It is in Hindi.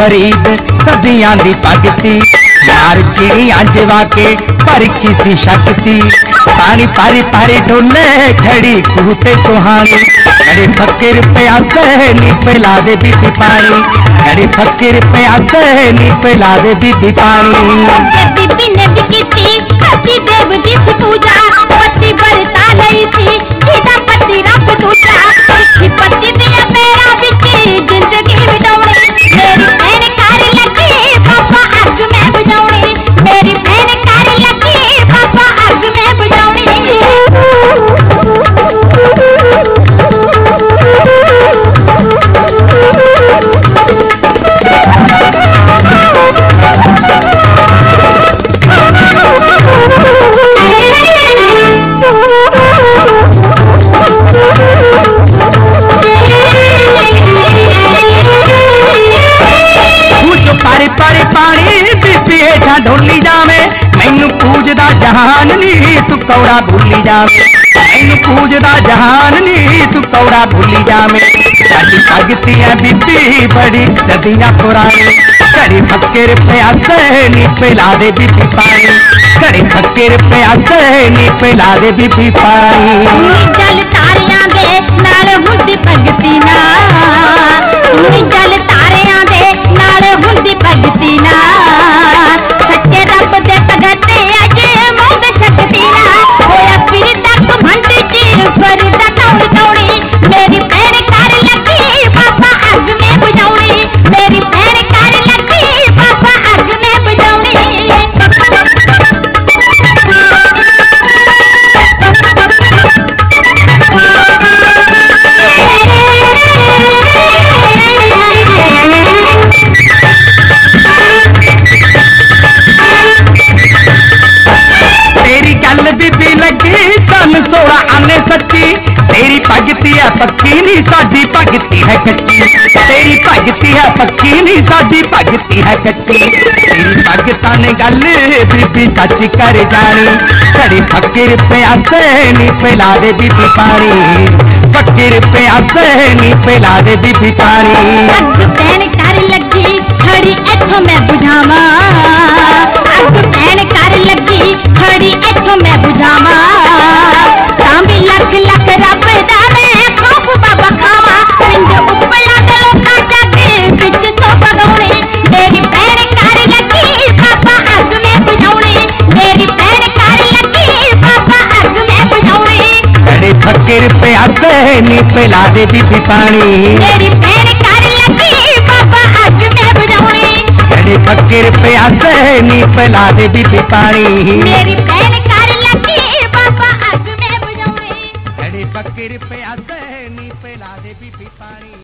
फरीद, सदियाँ दी भगती यार चिड़ी अज वाके परखी सी शक्ति। पानी पारी पारी डोले खड़ी कूते सुहानी। अरे फकीर प्यासे नी पिला दे बीबी पानी। अरे फकीर प्यासे नी पिला दे बीबी पानी। बीबी ने भी की थी देव की पूजा ਤੂੰ ਜੋ ਪਾਰੀ ਪਾਰੀ ਪਾਣੀ ਬੀਬੀ ਹੇਠਾਂ ਢੋਲੀ ਜਾਵੇਂ ਮੈਨੂੰ ਪੂਜਦਾ ਜਹਾਨ ਨੀ ਤੂੰ ਕੌੜਾ ਭੁੱਲੀ ਜਾਵੇਂ ਮੈਨੂੰ ਪੂਜਦਾ ਜਹਾਨ ਨੀ ਤੂੰ ਕੌੜਾ ਭੁੱਲੀ ਜਾਵੇਂ ਸਾਡੀ ਭਗਤੀ ਹੈ ਬੀਬੀ ਬੜੀ ਸਦੀਆਂ ਪੁਰਾਣੀ ਘੜੀ ਫੱਕਰ ਪਿਆਸੇ ਨੀ ਪਿਲਾ ਦੇ ਬੀਬੀ ਪਾਣੀ ਘੜੀ ਫੱਕਰ ਪਿਆਸੇ ਨੀ ਪਿਲਾ ਦੇ ਬੀਬੀ ਪਾਣੀ ਨੀ ਜਲ ਤਾਰਿਆਂ ਦੇ ਨਾਲ ਹੁੰਦੀ ਭਗਤੀ ਨਾ सच्ची, तेरी भगती है पक्की नहीं साजी भगती है कच्ची। तेरी भगती है पक्की नहीं साजी भगती है कच्ची। तेरी भगता ने गल बीबी सच कर जानी। घड़ी फकीर प्यासे नी पिला दे बीबी पानी। फकीर प्यासे नी पिला दे बीबी पानी। कर लगी, खड़ी इथों मैं बुढ़ावा नी पहला दे बीबी पानी। तेरी पैर कर लगी बाबा आज मैं बजाऊँगी। तेरी फकीर प्यास नी पहला दे बीबी पानी। मेरी पैर कर लगी बाबा आज मैं बजाऊँगी। तेरी फकीर प्यास नी पहला दे बीबी पानी।